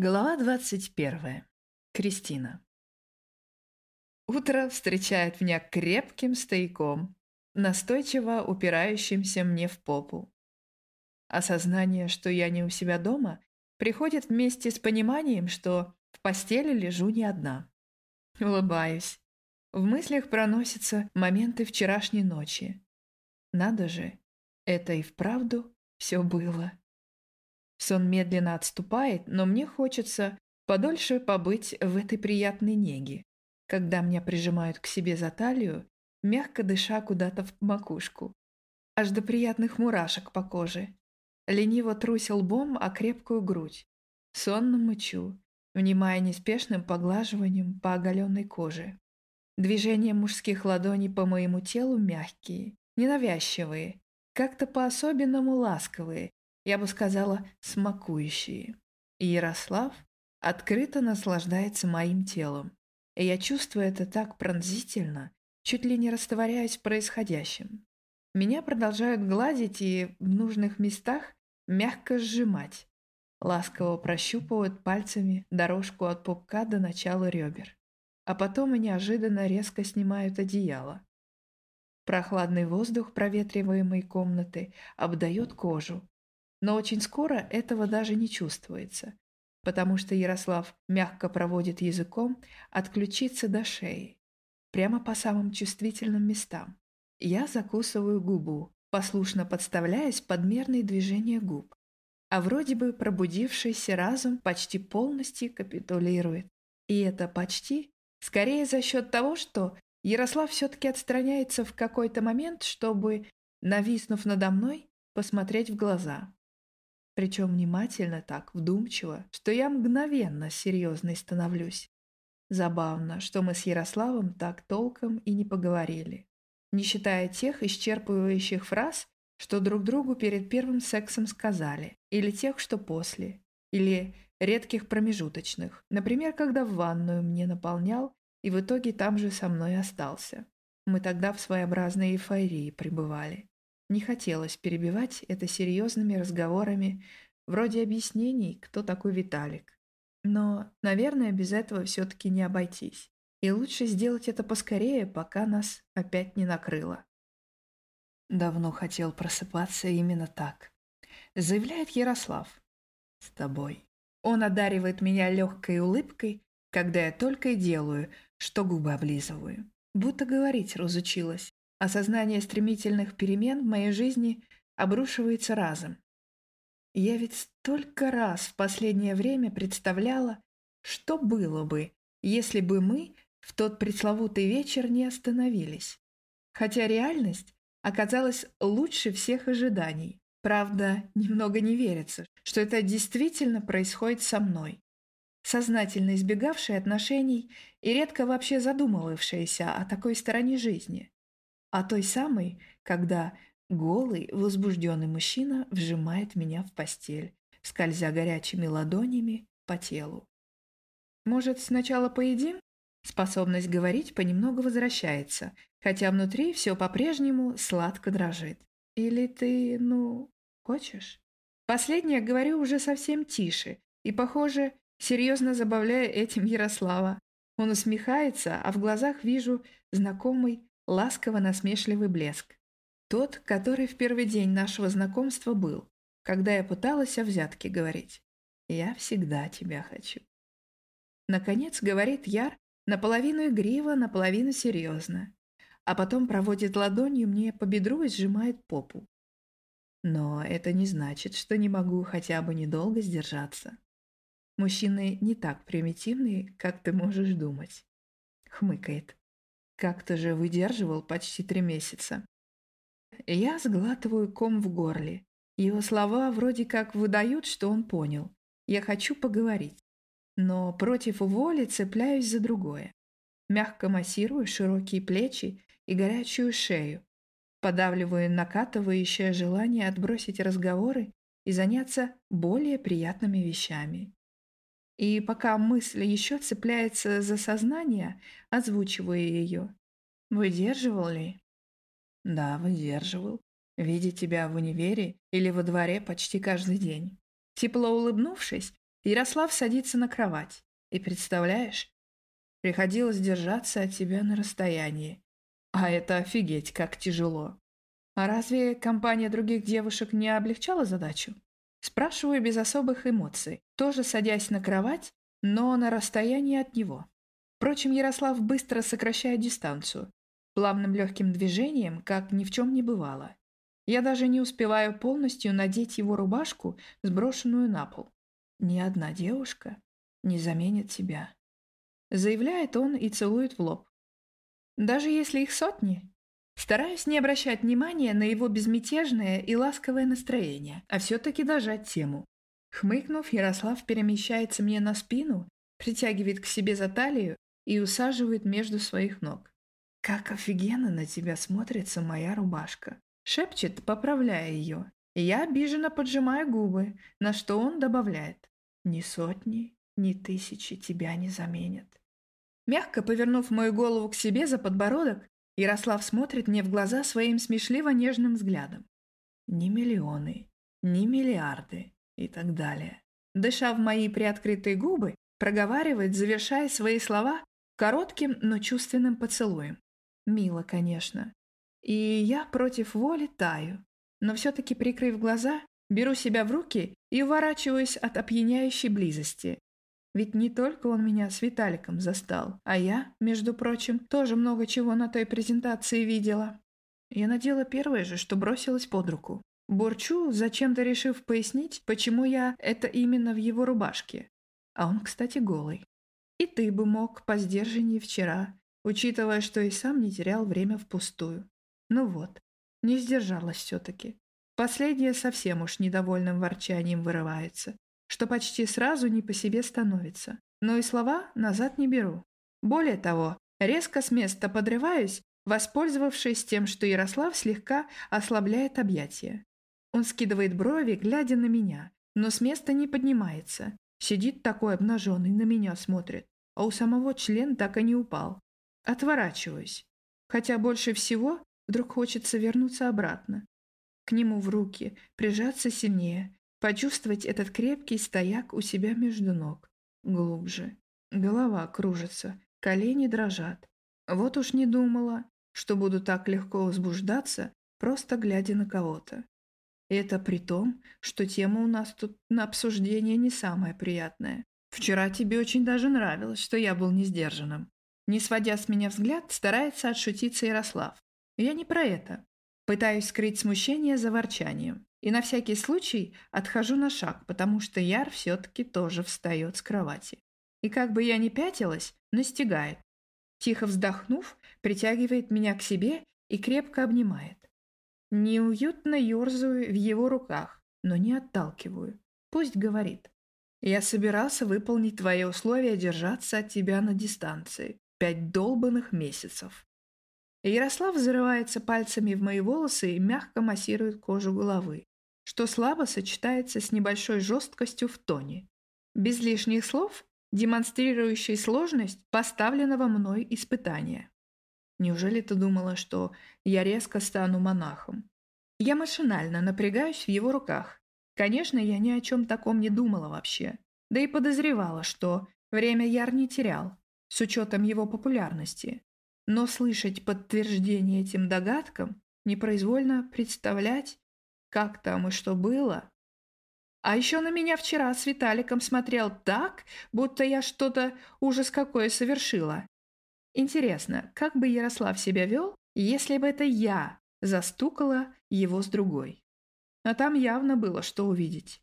Глава 21. Кристина. Утро встречает меня крепким стояком, настойчиво упирающимся мне в попу. Осознание, что я не у себя дома, приходит вместе с пониманием, что в постели лежу не одна. Улыбаюсь. В мыслях проносятся моменты вчерашней ночи. Надо же, это и вправду все было. Сон медленно отступает, но мне хочется подольше побыть в этой приятной неге, когда меня прижимают к себе за талию, мягко дыша куда-то в макушку, аж до приятных мурашек по коже. Лениво трусь лбом о крепкую грудь, сонно мычу, внимая неспешным поглаживанием по оголенной коже. Движения мужских ладоней по моему телу мягкие, ненавязчивые, как-то по-особенному ласковые, я бы сказала, смакующие. И Ярослав открыто наслаждается моим телом. И я чувствую это так пронзительно, чуть ли не растворяясь в происходящем. Меня продолжают гладить и в нужных местах мягко сжимать. Ласково прощупывают пальцами дорожку от пупка до начала ребер. А потом и неожиданно резко снимают одеяло. Прохладный воздух проветриваемой комнаты обдает кожу, но очень скоро этого даже не чувствуется, потому что Ярослав мягко проводит языком от ключицы до шеи, прямо по самым чувствительным местам. Я закусываю губу, послушно подставляясь под мерные движения губ. А вроде бы пробудившийся разум почти полностью капитулирует. И это почти скорее за счет того, что Ярослав все-таки отстраняется в какой-то момент, чтобы, нависнув надо мной, посмотреть в глаза. Причем внимательно так, вдумчиво, что я мгновенно серьезной становлюсь. Забавно, что мы с Ярославом так толком и не поговорили. Не считая тех исчерпывающих фраз, что друг другу перед первым сексом сказали, или тех, что после, или редких промежуточных, например, когда в ванную мне наполнял и в итоге там же со мной остался. Мы тогда в своеобразной эйфории пребывали. Не хотелось перебивать это серьезными разговорами, вроде объяснений, кто такой Виталик. Но, наверное, без этого все-таки не обойтись. И лучше сделать это поскорее, пока нас опять не накрыло. Давно хотел просыпаться именно так. Заявляет Ярослав. С тобой. Он одаривает меня легкой улыбкой, когда я только и делаю, что губы облизываю. Будто говорить разучилась. Осознание стремительных перемен в моей жизни обрушивается разом. Я ведь столько раз в последнее время представляла, что было бы, если бы мы в тот пресловутый вечер не остановились. Хотя реальность оказалась лучше всех ожиданий. Правда, немного не верится, что это действительно происходит со мной. Сознательно избегавшая отношений и редко вообще задумывавшаяся о такой стороне жизни а той самой, когда голый, возбужденный мужчина вжимает меня в постель, скользя горячими ладонями по телу. Может, сначала поедим? Способность говорить понемногу возвращается, хотя внутри все по-прежнему сладко дрожит. Или ты, ну, хочешь? Последнее говорю уже совсем тише и, похоже, серьезно забавляя этим Ярослава. Он усмехается, а в глазах вижу знакомый ласково-насмешливый блеск. Тот, который в первый день нашего знакомства был, когда я пыталась о взятке говорить. «Я всегда тебя хочу». Наконец, говорит Яр, наполовину игриво, наполовину серьезно, а потом проводит ладонью мне по бедру и сжимает попу. Но это не значит, что не могу хотя бы недолго сдержаться. Мужчины не так примитивные, как ты можешь думать. Хмыкает. Как-то же выдерживал почти три месяца. Я сглатываю ком в горле. Его слова вроде как выдают, что он понял. Я хочу поговорить. Но против воли цепляюсь за другое. Мягко массирую широкие плечи и горячую шею. Подавливаю накатывающее желание отбросить разговоры и заняться более приятными вещами. И пока мысль еще цепляется за сознание, озвучиваю ее. Выдерживал ли? Да, выдерживал. Видя тебя в универе или во дворе почти каждый день. Тепло улыбнувшись, Ярослав садится на кровать. И представляешь, приходилось держаться от тебя на расстоянии. А это офигеть, как тяжело. А разве компания других девушек не облегчала задачу? Спрашиваю без особых эмоций, тоже садясь на кровать, но на расстоянии от него. Впрочем, Ярослав быстро сокращает дистанцию, плавным легким движением, как ни в чем не бывало. Я даже не успеваю полностью надеть его рубашку, сброшенную на пол. Ни одна девушка не заменит тебя. Заявляет он и целует в лоб. Даже если их сотни, Стараюсь не обращать внимания на его безмятежное и ласковое настроение, а все-таки дожать тему. Хмыкнув, Ярослав перемещается мне на спину, притягивает к себе за талию и усаживает между своих ног. «Как офигенно на тебя смотрится моя рубашка!» Шепчет, поправляя ее. Я обиженно поджимаю губы, на что он добавляет. «Ни сотни, ни тысячи тебя не заменят». Мягко повернув мою голову к себе за подбородок, Ярослав смотрит мне в глаза своим смешливо-нежным взглядом. Ни миллионы, ни миллиарды и так далее. Дыша в мои приоткрытые губы, проговаривает, завершая свои слова коротким, но чувственным поцелуем. Мило, конечно. И я против воли таю, но все-таки, прикрыв глаза, беру себя в руки и уворачиваюсь от опьяняющей близости, ведь не только он меня с Виталиком застал, а я, между прочим, тоже много чего на той презентации видела. Я надела первое же, что бросилось под руку. Борчу, зачем-то решив пояснить, почему я это именно в его рубашке. А он, кстати, голый. И ты бы мог по сдержанней вчера, учитывая, что и сам не терял время впустую. Ну вот, не сдержалась все-таки. Последнее совсем уж недовольным ворчанием вырывается что почти сразу не по себе становится. Но и слова назад не беру. Более того, резко с места подрываюсь, воспользовавшись тем, что Ярослав слегка ослабляет объятия. Он скидывает брови, глядя на меня, но с места не поднимается. Сидит такой обнаженный, на меня смотрит, а у самого член так и не упал. Отворачиваюсь. Хотя больше всего вдруг хочется вернуться обратно. К нему в руки, прижаться сильнее, Почувствовать этот крепкий стояк у себя между ног. Глубже. Голова кружится, колени дрожат. Вот уж не думала, что буду так легко возбуждаться, просто глядя на кого-то. Это при том, что тема у нас тут на обсуждение не самая приятная. Вчера тебе очень даже нравилось, что я был несдержанным. Не сводя с меня взгляд, старается отшутиться Ярослав. Я не про это. Пытаюсь скрыть смущение за ворчанием. И на всякий случай отхожу на шаг, потому что Яр все-таки тоже встает с кровати. И как бы я ни пятилась, настигает. Тихо вздохнув, притягивает меня к себе и крепко обнимает. Неуютно ерзаю в его руках, но не отталкиваю. Пусть говорит. Я собирался выполнить твои условия держаться от тебя на дистанции. Пять долбанных месяцев. Ярослав зарывается пальцами в мои волосы и мягко массирует кожу головы что слабо сочетается с небольшой жесткостью в тоне. Без лишних слов, демонстрирующий сложность поставленного мной испытания. Неужели ты думала, что я резко стану монахом? Я машинально напрягаюсь в его руках. Конечно, я ни о чем таком не думала вообще. Да и подозревала, что время Яр не терял, с учетом его популярности. Но слышать подтверждение этим догадкам, непроизвольно представлять, как там и что было? А еще на меня вчера с Виталиком смотрел так, будто я что-то ужас какое совершила. Интересно, как бы Ярослав себя вел, если бы это я застукала его с другой? А там явно было что увидеть.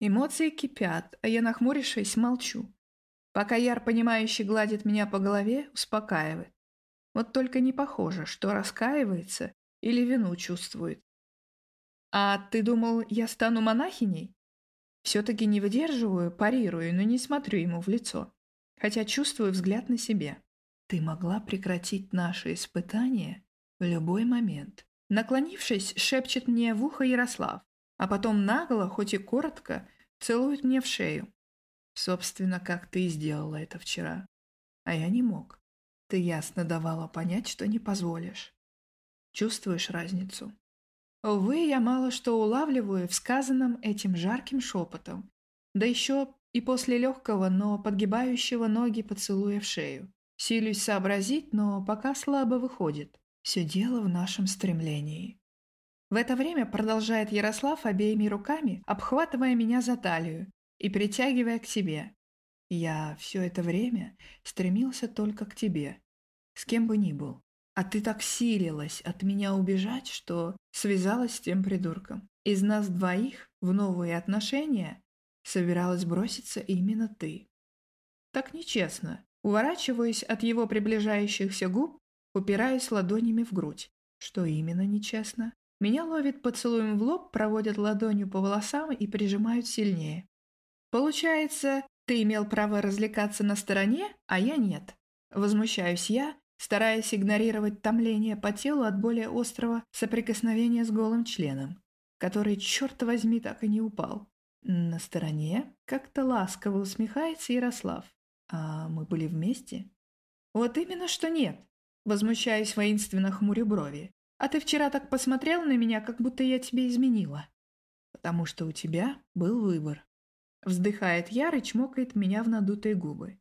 Эмоции кипят, а я, нахмурившись, молчу. Пока Яр, понимающий, гладит меня по голове, успокаивает. Вот только не похоже, что раскаивается или вину чувствует. «А ты думал, я стану монахиней?» Все-таки не выдерживаю, парирую, но не смотрю ему в лицо, хотя чувствую взгляд на себе. «Ты могла прекратить наши испытания в любой момент». Наклонившись, шепчет мне в ухо Ярослав, а потом нагло, хоть и коротко, целует мне в шею. Собственно, как ты сделала это вчера. А я не мог. Ты ясно давала понять, что не позволишь. Чувствуешь разницу? Увы, я мало что улавливаю в сказанном этим жарким шепотом. Да еще и после легкого, но подгибающего ноги поцелуя в шею. Силюсь сообразить, но пока слабо выходит. Все дело в нашем стремлении. В это время продолжает Ярослав обеими руками, обхватывая меня за талию и притягивая к себе. Я все это время стремился только к тебе, с кем бы ни был. А ты так силилась от меня убежать, что связалась с тем придурком. Из нас двоих в новые отношения собиралась броситься именно ты. Так нечестно. Уворачиваясь от его приближающихся губ, упираясь ладонями в грудь. Что именно нечестно? Меня ловит поцелуем в лоб, проводят ладонью по волосам и прижимают сильнее. Получается, ты имел право развлекаться на стороне, а я нет. Возмущаюсь я, стараясь игнорировать томление по телу от более острого соприкосновения с голым членом, который, черт возьми, так и не упал. На стороне как-то ласково усмехается Ярослав. А мы были вместе? Вот именно что нет. Возмущаюсь воинственно хмурю брови. А ты вчера так посмотрел на меня, как будто я тебе изменила. Потому что у тебя был выбор. Вздыхает Яр и чмокает меня в надутые губы.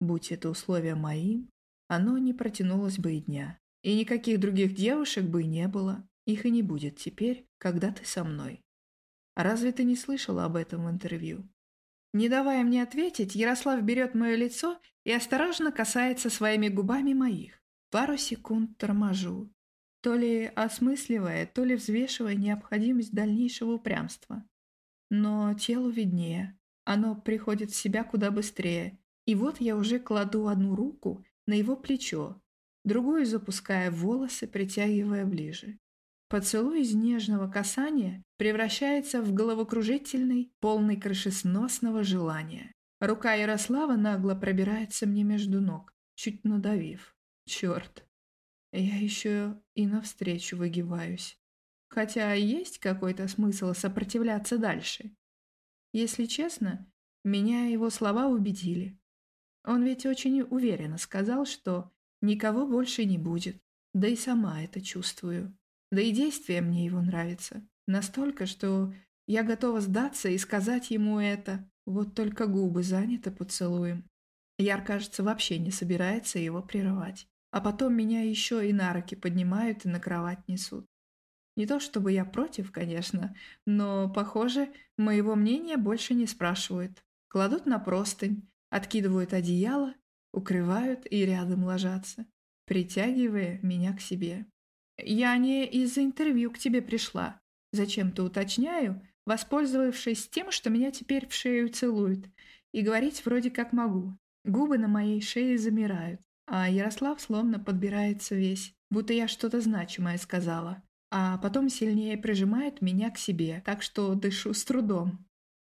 Будь это условие моим, оно не протянулось бы и дня. И никаких других девушек бы и не было. Их и не будет теперь, когда ты со мной. Разве ты не слышала об этом в интервью? Не давая мне ответить, Ярослав берет мое лицо и осторожно касается своими губами моих. Пару секунд торможу, то ли осмысливая, то ли взвешивая необходимость дальнейшего упрямства. Но телу виднее, оно приходит в себя куда быстрее, и вот я уже кладу одну руку на его плечо, другую запуская в волосы, притягивая ближе. Поцелуй из нежного касания превращается в головокружительный, полный крышесносного желания. Рука Ярослава нагло пробирается мне между ног, чуть надавив. Черт, я еще и навстречу выгибаюсь. Хотя есть какой-то смысл сопротивляться дальше. Если честно, меня его слова убедили. Он ведь очень уверенно сказал, что никого больше не будет, да и сама это чувствую. Да и действие мне его нравится. Настолько, что я готова сдаться и сказать ему это. Вот только губы заняты поцелуем. Яр, кажется, вообще не собирается его прерывать. А потом меня еще и на руки поднимают и на кровать несут. Не то чтобы я против, конечно, но, похоже, моего мнения больше не спрашивают. Кладут на простынь, откидывают одеяло, укрывают и рядом ложатся, притягивая меня к себе. «Я не из-за интервью к тебе пришла. Зачем-то уточняю, воспользовавшись тем, что меня теперь в шею целуют, и говорить вроде как могу. Губы на моей шее замирают, а Ярослав словно подбирается весь, будто я что-то значимое сказала, а потом сильнее прижимает меня к себе, так что дышу с трудом.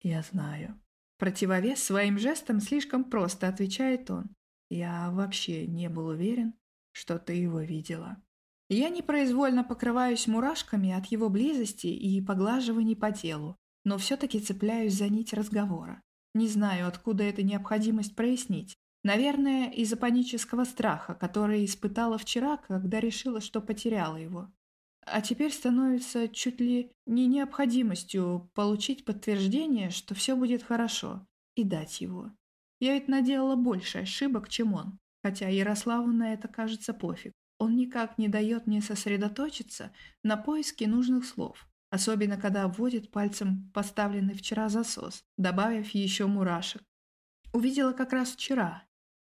Я знаю. Противовес своим жестом слишком просто, отвечает он. Я вообще не был уверен, что ты его видела. Я непроизвольно покрываюсь мурашками от его близости и поглаживаний по телу, но все-таки цепляюсь за нить разговора. Не знаю, откуда эта необходимость прояснить. Наверное, из-за панического страха, который испытала вчера, когда решила, что потеряла его. А теперь становится чуть ли не необходимостью получить подтверждение, что все будет хорошо, и дать его. Я ведь наделала больше ошибок, чем он, хотя Ярославу на это кажется пофиг. Он никак не дает мне сосредоточиться на поиске нужных слов, особенно когда обводит пальцем поставленный вчера засос, добавив еще мурашек. Увидела как раз вчера.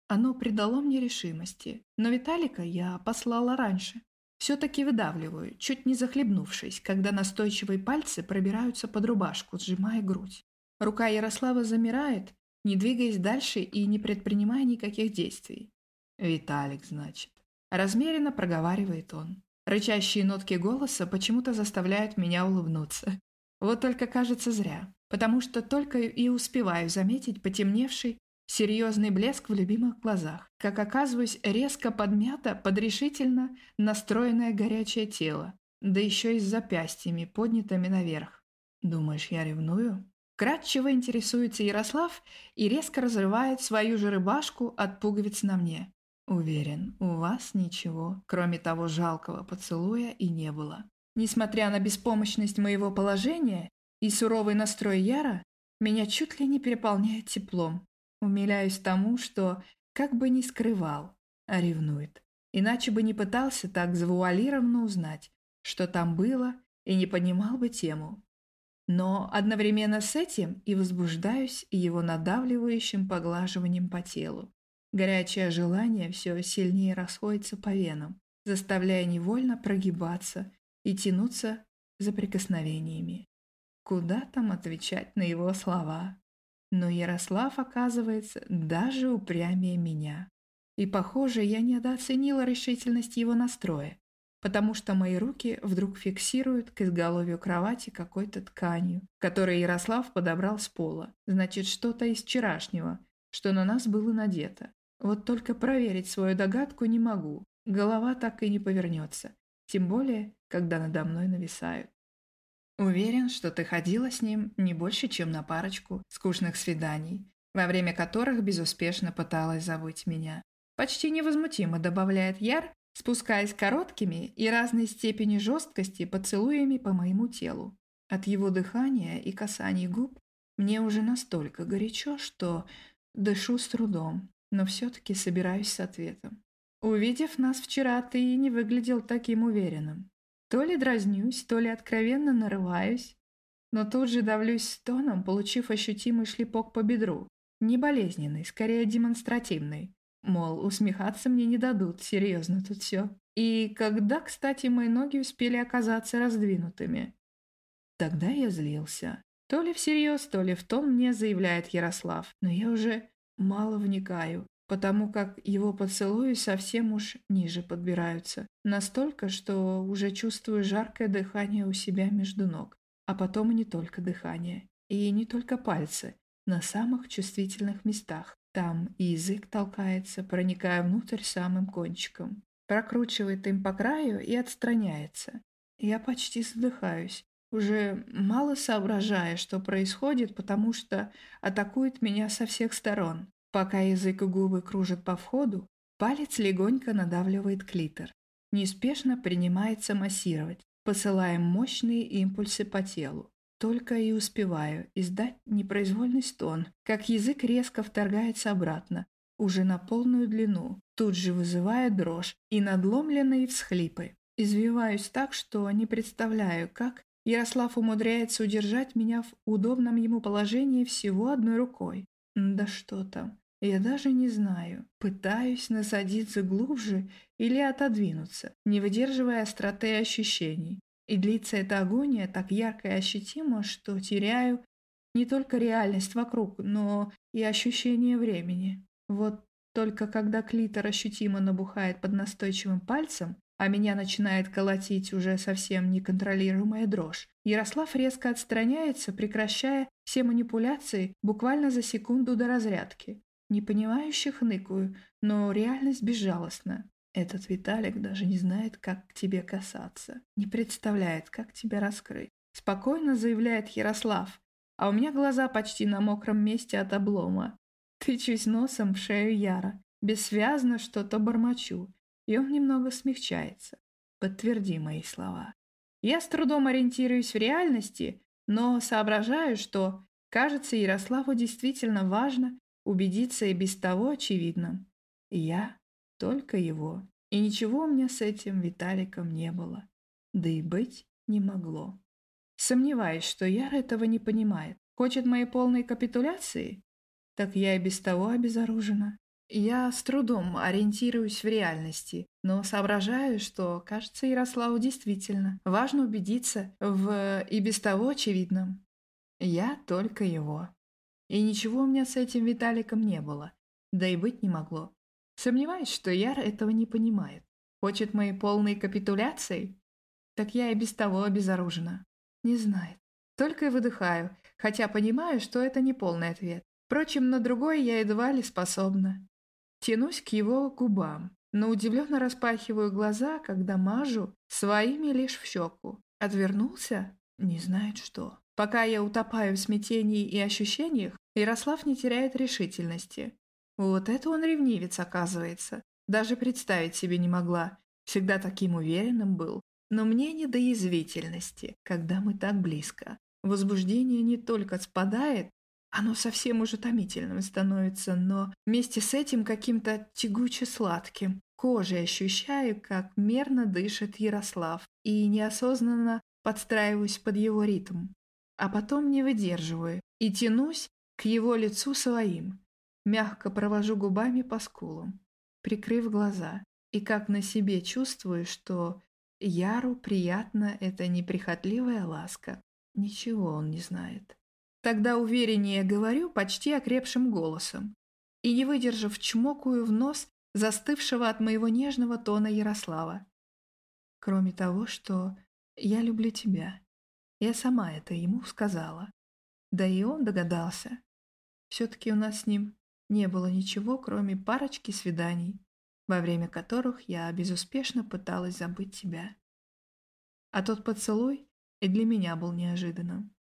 Оно придало мне решимости, но Виталика я послала раньше. Все-таки выдавливаю, чуть не захлебнувшись, когда настойчивые пальцы пробираются под рубашку, сжимая грудь. Рука Ярослава замирает, не двигаясь дальше и не предпринимая никаких действий. «Виталик, значит». Размеренно проговаривает он. Рычащие нотки голоса почему-то заставляют меня улыбнуться. Вот только кажется зря, потому что только и успеваю заметить потемневший, серьезный блеск в любимых глазах, как оказываюсь резко подмята под решительно настроенное горячее тело, да еще и с запястьями, поднятыми наверх. Думаешь, я ревную? Кратчево интересуется Ярослав и резко разрывает свою же рыбашку от пуговиц на мне. Уверен, у вас ничего, кроме того жалкого поцелуя, и не было. Несмотря на беспомощность моего положения и суровый настрой Яра, меня чуть ли не переполняет теплом. Умиляюсь тому, что как бы ни скрывал, а ревнует. Иначе бы не пытался так завуалированно узнать, что там было, и не понимал бы тему. Но одновременно с этим и возбуждаюсь его надавливающим поглаживанием по телу. Горячее желание все сильнее расходится по венам, заставляя невольно прогибаться и тянуться за прикосновениями. Куда там отвечать на его слова? Но Ярослав, оказывается, даже упрямее меня. И, похоже, я недооценила решительность его настроя, потому что мои руки вдруг фиксируют к изголовью кровати какой-то тканью, которую Ярослав подобрал с пола. Значит, что-то из вчерашнего, что на нас было надето. Вот только проверить свою догадку не могу. Голова так и не повернется, тем более, когда надо мной нависают. Уверен, что ты ходила с ним не больше, чем на парочку скучных свиданий, во время которых безуспешно пыталась забыть меня. Почти невозмутимо добавляет Яр, спускаясь короткими и разной степени жесткости поцелуями по моему телу. От его дыхания и касаний губ мне уже настолько горячо, что дышу с трудом, но все-таки собираюсь с ответом. Увидев нас вчера, ты не выглядел таким уверенным. То ли дразнюсь, то ли откровенно нарываюсь, но тут же давлюсь стоном, получив ощутимый шлепок по бедру. Не болезненный, скорее демонстративный. Мол, усмехаться мне не дадут, серьезно тут все. И когда, кстати, мои ноги успели оказаться раздвинутыми? Тогда я злился. То ли всерьез, то ли в том мне заявляет Ярослав, но я уже мало вникаю потому как его поцелуи совсем уж ниже подбираются. Настолько, что уже чувствую жаркое дыхание у себя между ног. А потом и не только дыхание. И не только пальцы. На самых чувствительных местах. Там и язык толкается, проникая внутрь самым кончиком. Прокручивает им по краю и отстраняется. Я почти задыхаюсь, уже мало соображая, что происходит, потому что атакует меня со всех сторон. Пока язык и губы кружат по входу, палец легонько надавливает клитор. Неспешно принимается массировать, посылая мощные импульсы по телу. Только и успеваю издать непроизвольный стон, как язык резко вторгается обратно, уже на полную длину, тут же вызывая дрожь и надломленные всхлипы. Извиваюсь так, что не представляю, как Ярослав умудряется удержать меня в удобном ему положении всего одной рукой. Да что там. Я даже не знаю, пытаюсь насадиться глубже или отодвинуться, не выдерживая остроты ощущений. И длится эта агония так ярко и ощутимо, что теряю не только реальность вокруг, но и ощущение времени. Вот только когда клитор ощутимо набухает под настойчивым пальцем, а меня начинает колотить уже совсем неконтролируемая дрожь, Ярослав резко отстраняется, прекращая все манипуляции буквально за секунду до разрядки. Непонимающе хныкаю, но реальность безжалостна. Этот Виталик даже не знает, как к тебе касаться, не представляет, как тебя раскрыть. Спокойно заявляет Ярослав, а у меня глаза почти на мокром месте от облома. Тычусь носом в шею Яра, бессвязно что-то бормочу, и он немного смягчается. Подтверди мои слова. Я с трудом ориентируюсь в реальности, но соображаю, что, кажется, Ярославу действительно важно убедиться и без того очевидно. Я только его. И ничего у меня с этим Виталиком не было. Да и быть не могло. Сомневаюсь, что Яр этого не понимает. Хочет моей полной капитуляции? Так я и без того обезоружена. Я с трудом ориентируюсь в реальности, но соображаю, что, кажется, Ярославу действительно важно убедиться в и без того очевидном. Я только его. И ничего у меня с этим Виталиком не было. Да и быть не могло. Сомневаюсь, что Яр этого не понимает. Хочет моей полной капитуляции? Так я и без того обезоружена. Не знает. Только и выдыхаю, хотя понимаю, что это не полный ответ. Впрочем, на другой я едва ли способна. Тянусь к его губам, но удивленно распахиваю глаза, когда мажу своими лишь в щеку. Отвернулся? Не знает что. Пока я утопаю в смятении и ощущениях, Ярослав не теряет решительности. Вот это он ревнивец, оказывается. Даже представить себе не могла. Всегда таким уверенным был. Но мне не до язвительности, когда мы так близко. Возбуждение не только спадает, Оно совсем уже томительным становится, но вместе с этим каким-то тягуче-сладким. Кожей ощущаю, как мерно дышит Ярослав, и неосознанно подстраиваюсь под его ритм. А потом не выдерживаю и тянусь к его лицу своим. Мягко провожу губами по скулам, прикрыв глаза, и как на себе чувствую, что Яру приятна эта неприхотливая ласка. Ничего он не знает. Тогда увереннее говорю почти окрепшим голосом. И, не выдержав, чмокаю в нос застывшего от моего нежного тона Ярослава. Кроме того, что я люблю тебя. Я сама это ему сказала. Да и он догадался. Все-таки у нас с ним не было ничего, кроме парочки свиданий, во время которых я безуспешно пыталась забыть тебя. А тот поцелуй и для меня был неожиданным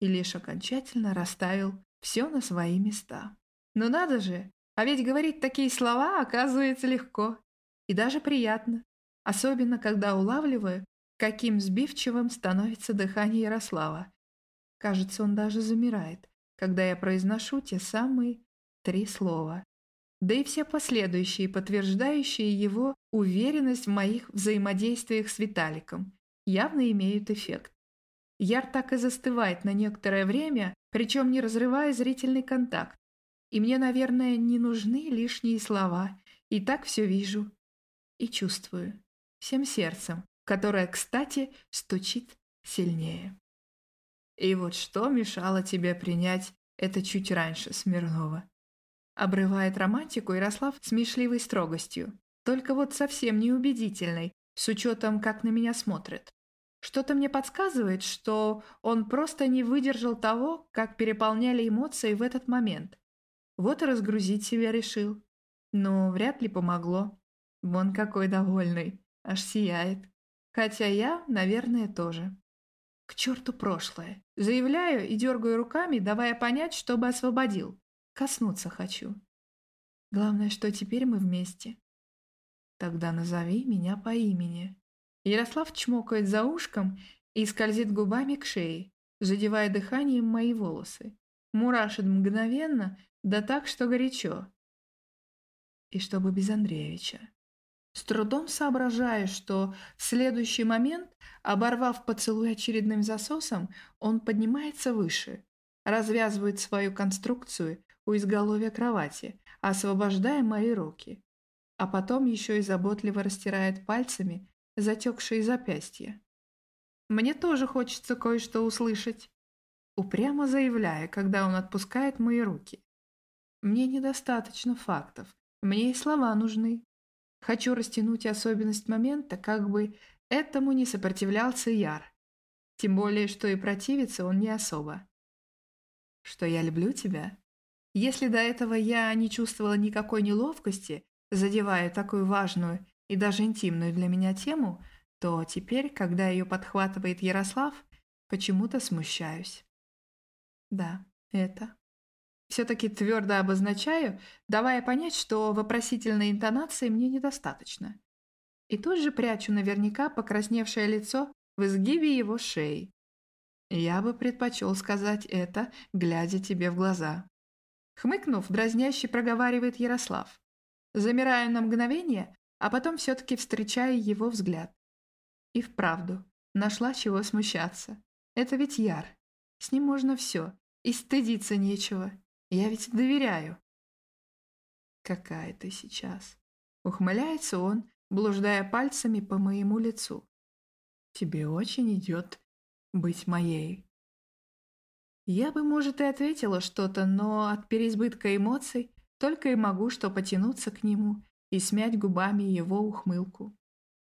и лишь окончательно расставил все на свои места. Но надо же, а ведь говорить такие слова оказывается легко и даже приятно, особенно когда улавливаю, каким сбивчивым становится дыхание Ярослава. Кажется, он даже замирает, когда я произношу те самые три слова. Да и все последующие, подтверждающие его уверенность в моих взаимодействиях с Виталиком, явно имеют эффект. Яр так и застывает на некоторое время, причем не разрывая зрительный контакт. И мне, наверное, не нужны лишние слова. И так все вижу. И чувствую. Всем сердцем, которое, кстати, стучит сильнее. И вот что мешало тебе принять это чуть раньше, Смирнова? Обрывает романтику Ярослав смешливой строгостью. Только вот совсем неубедительной, с учетом, как на меня смотрят. Что-то мне подсказывает, что он просто не выдержал того, как переполняли эмоции в этот момент. Вот и разгрузить себя решил. Но вряд ли помогло. Вон какой довольный, аж сияет. Хотя я, наверное, тоже. К черту прошлое. Заявляю и дергаю руками, давая понять, чтобы освободил. Коснуться хочу. Главное, что теперь мы вместе. Тогда назови меня по имени. Ярослав чмокает за ушком и скользит губами к шее, задевая дыханием мои волосы. Мурашит мгновенно, да так, что горячо. И чтобы без Андреевича. С трудом соображаю, что в следующий момент, оборвав поцелуй очередным засосом, он поднимается выше, развязывает свою конструкцию у изголовья кровати, освобождая мои руки. А потом еще и заботливо растирает пальцами затекшие запястья. Мне тоже хочется кое-что услышать. Упрямо заявляя, когда он отпускает мои руки. Мне недостаточно фактов, мне и слова нужны. Хочу растянуть особенность момента, как бы этому не сопротивлялся Яр. Тем более, что и противиться он не особо. Что я люблю тебя? Если до этого я не чувствовала никакой неловкости, задевая такую важную и даже интимную для меня тему, то теперь, когда ее подхватывает Ярослав, почему-то смущаюсь. Да, это. Все-таки твердо обозначаю, давая понять, что вопросительной интонации мне недостаточно. И тут же прячу наверняка покрасневшее лицо в изгибе его шеи. Я бы предпочел сказать это, глядя тебе в глаза. Хмыкнув, дразняще проговаривает Ярослав. Замираю на мгновение, а потом все-таки встречаю его взгляд. И вправду, нашла чего смущаться. Это ведь Яр. С ним можно все, и стыдиться нечего. Я ведь доверяю. Какая ты сейчас. Ухмыляется он, блуждая пальцами по моему лицу. Тебе очень идет быть моей. Я бы, может, и ответила что-то, но от переизбытка эмоций только и могу что потянуться к нему и смять губами его ухмылку.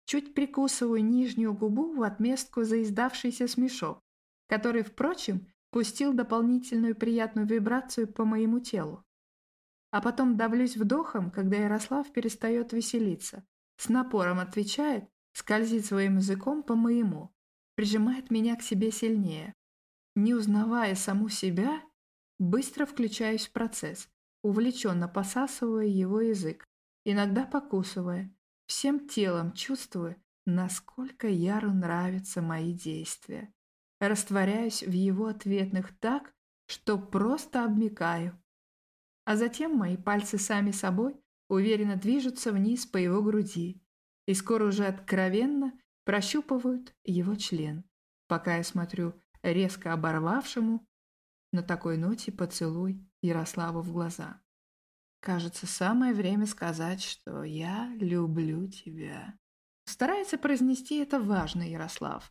Чуть прикусываю нижнюю губу в отместку за издавшийся смешок, который, впрочем, пустил дополнительную приятную вибрацию по моему телу. А потом давлюсь вдохом, когда Ярослав перестает веселиться, с напором отвечает, скользит своим языком по моему, прижимает меня к себе сильнее. Не узнавая саму себя, быстро включаюсь в процесс, увлеченно посасывая его язык, иногда покусывая, всем телом чувствуя, насколько Яру нравятся мои действия. Растворяюсь в его ответных так, что просто обмикаю. А затем мои пальцы сами собой уверенно движутся вниз по его груди и скоро уже откровенно прощупывают его член, пока я смотрю резко оборвавшему на такой ноте поцелуй Ярославу в глаза. Кажется, самое время сказать, что я люблю тебя. Старается произнести это важно, Ярослав,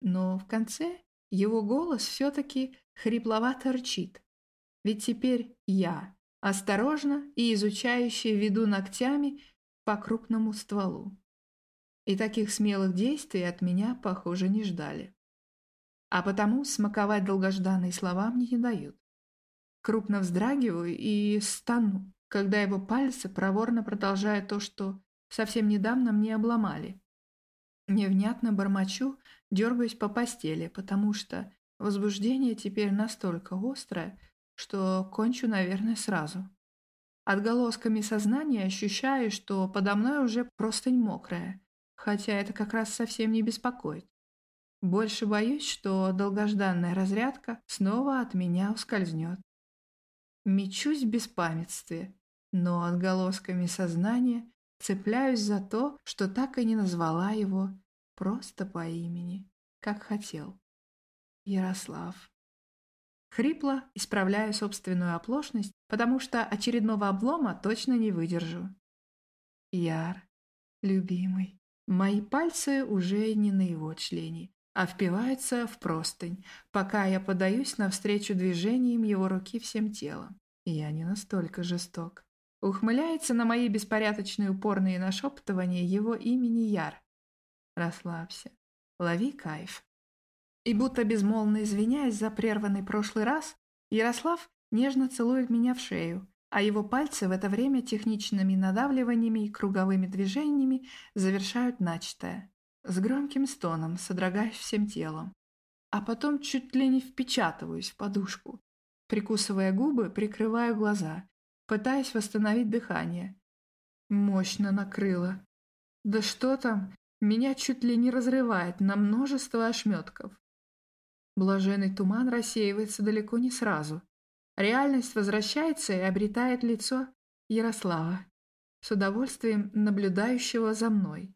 но в конце его голос все-таки хрипловато рчит. Ведь теперь я осторожно и изучающе веду ногтями по крупному стволу. И таких смелых действий от меня, похоже, не ждали. А потому смаковать долгожданные слова мне не дают. Крупно вздрагиваю и стану, когда его пальцы проворно продолжают то, что совсем недавно мне обломали. Невнятно бормочу, дергаюсь по постели, потому что возбуждение теперь настолько острое, что кончу, наверное, сразу. Отголосками сознания ощущаю, что подо мной уже простынь мокрая, хотя это как раз совсем не беспокоит. Больше боюсь, что долгожданная разрядка снова от меня ускользнет. Мечусь в беспамятстве, но отголосками сознания цепляюсь за то, что так и не назвала его просто по имени, как хотел. Ярослав. Хрипло исправляю собственную оплошность, потому что очередного облома точно не выдержу. Яр, любимый, мои пальцы уже не на его члене, а впиваются в простынь, пока я подаюсь навстречу движениям его руки всем телом. Я не настолько жесток. Ухмыляется на мои беспорядочные упорные нашептывания его имени Яр. Расслабься. Лови кайф. И будто безмолвно извиняясь за прерванный прошлый раз, Ярослав нежно целует меня в шею, а его пальцы в это время техничными надавливаниями и круговыми движениями завершают начатое. С громким стоном содрогаюсь всем телом, а потом чуть ли не впечатываюсь в подушку. Прикусывая губы, прикрываю глаза, пытаясь восстановить дыхание. Мощно накрыло. Да что там, меня чуть ли не разрывает на множество ошметков. Блаженный туман рассеивается далеко не сразу. Реальность возвращается и обретает лицо Ярослава, с удовольствием наблюдающего за мной.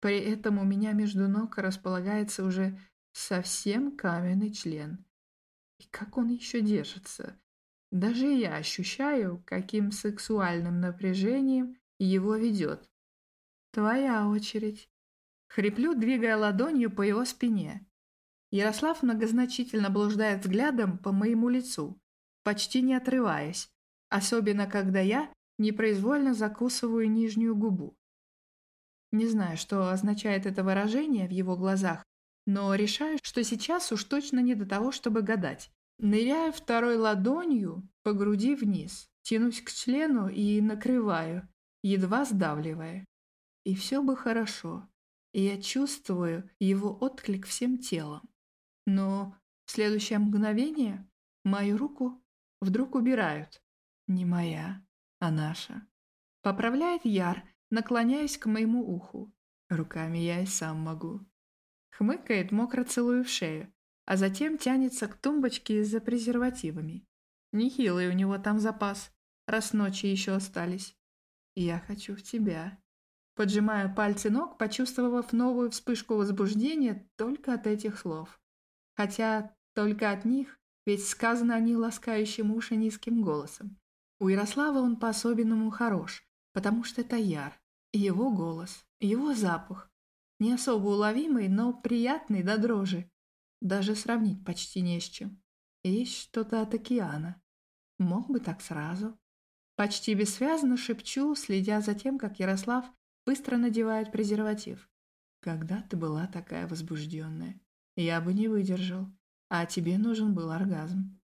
При этом у меня между ног располагается уже совсем каменный член. И как он еще держится? Даже я ощущаю, каким сексуальным напряжением его ведет. Твоя очередь. Хриплю, двигая ладонью по его спине. Ярослав многозначительно блуждает взглядом по моему лицу, почти не отрываясь, особенно когда я непроизвольно закусываю нижнюю губу. Не знаю, что означает это выражение в его глазах, но решаю, что сейчас уж точно не до того, чтобы гадать. Ныряю второй ладонью по груди вниз, тянусь к члену и накрываю, едва сдавливая. И все бы хорошо, и я чувствую его отклик всем телом. Но в следующее мгновение мою руку вдруг убирают. Не моя, а наша. Поправляет Яр, наклоняясь к моему уху. Руками я и сам могу. Хмыкает, мокро целую в шею, а затем тянется к тумбочке за презервативами. Нехилый у него там запас, раз ночи еще остались. Я хочу в тебя. Поджимаю пальцы ног, почувствовав новую вспышку возбуждения только от этих слов. Хотя только от них, ведь сказано они ласкающим уши низким голосом. У Ярослава он по-особенному хорош, потому что это Яр. Его голос, его запах. Не особо уловимый, но приятный до дрожи. Даже сравнить почти не с чем. Есть что-то от океана. Мог бы так сразу. Почти бессвязно шепчу, следя за тем, как Ярослав быстро надевает презерватив. Когда ты была такая возбужденная? Я бы не выдержал. А тебе нужен был оргазм.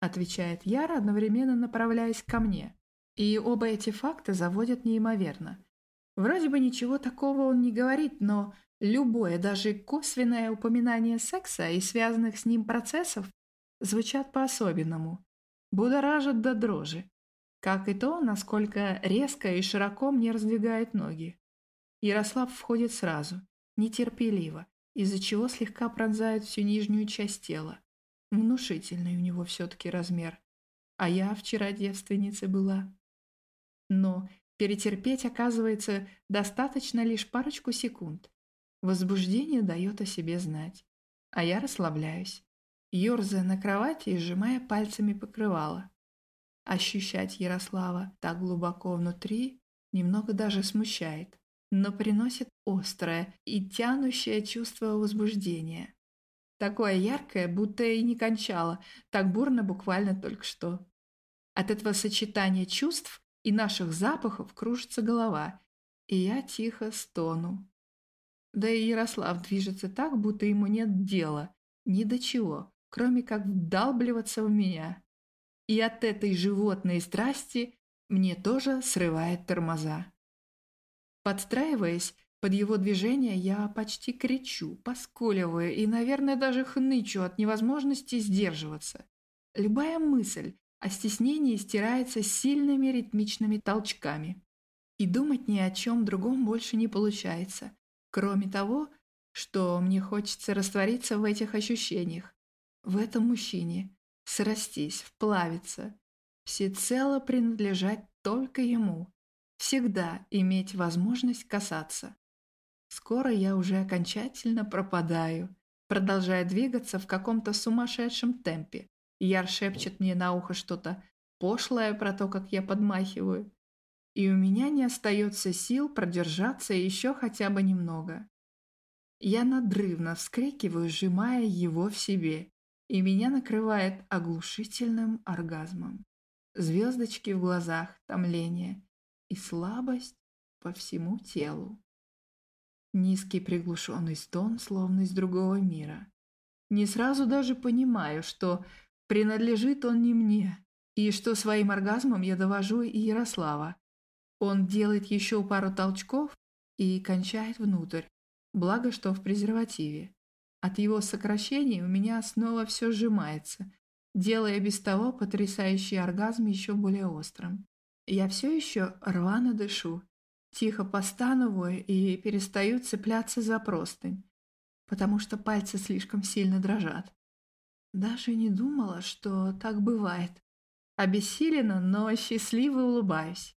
Отвечает Яра, одновременно направляясь ко мне. И оба эти факта заводят неимоверно. Вроде бы ничего такого он не говорит, но любое, даже косвенное упоминание секса и связанных с ним процессов звучат по-особенному, будоражат до дрожи, как и то, насколько резко и широко мне раздвигает ноги. Ярослав входит сразу, нетерпеливо, из-за чего слегка пронзает всю нижнюю часть тела. Внушительный у него все-таки размер. А я вчера девственницей была. Но перетерпеть, оказывается, достаточно лишь парочку секунд. Возбуждение дает о себе знать. А я расслабляюсь, ерзая на кровати и сжимая пальцами покрывало. Ощущать Ярослава так глубоко внутри немного даже смущает, но приносит острое и тянущее чувство возбуждения. Такое яркое, будто и не кончало, так бурно буквально только что. От этого сочетания чувств и наших запахов кружится голова, и я тихо стону. Да и Ярослав движется так, будто ему нет дела, ни до чего, кроме как вдалбливаться в меня. И от этой животной страсти мне тоже срывает тормоза. Подстраиваясь под его движение, я почти кричу, поскуливаю и, наверное, даже хнычу от невозможности сдерживаться. Любая мысль о стеснении стирается сильными ритмичными толчками. И думать ни о чем другом больше не получается, кроме того, что мне хочется раствориться в этих ощущениях, в этом мужчине, срастись, вплавиться, всецело принадлежать только ему, всегда иметь возможность касаться. Скоро я уже окончательно пропадаю, продолжая двигаться в каком-то сумасшедшем темпе. Яр шепчет мне на ухо что-то пошлое про то, как я подмахиваю. И у меня не остается сил продержаться еще хотя бы немного. Я надрывно вскрикиваю, сжимая его в себе, и меня накрывает оглушительным оргазмом. Звездочки в глазах, томление и слабость по всему телу. Низкий приглушенный стон, словно из другого мира. Не сразу даже понимаю, что принадлежит он не мне, и что своим оргазмом я довожу и Ярослава. Он делает еще пару толчков и кончает внутрь, благо что в презервативе. От его сокращений у меня снова все сжимается, делая без того потрясающий оргазм еще более острым. Я все еще рвано дышу, тихо постановую и перестаю цепляться за простынь, потому что пальцы слишком сильно дрожат. Даже не думала, что так бывает. Обессилена, но счастливо улыбаюсь.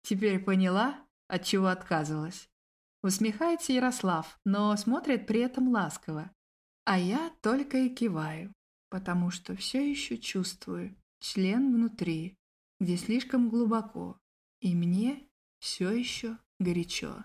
Теперь поняла, от чего отказывалась. Усмехается Ярослав, но смотрит при этом ласково. А я только и киваю, потому что все еще чувствую член внутри, где слишком глубоко, и мне все еще горячо.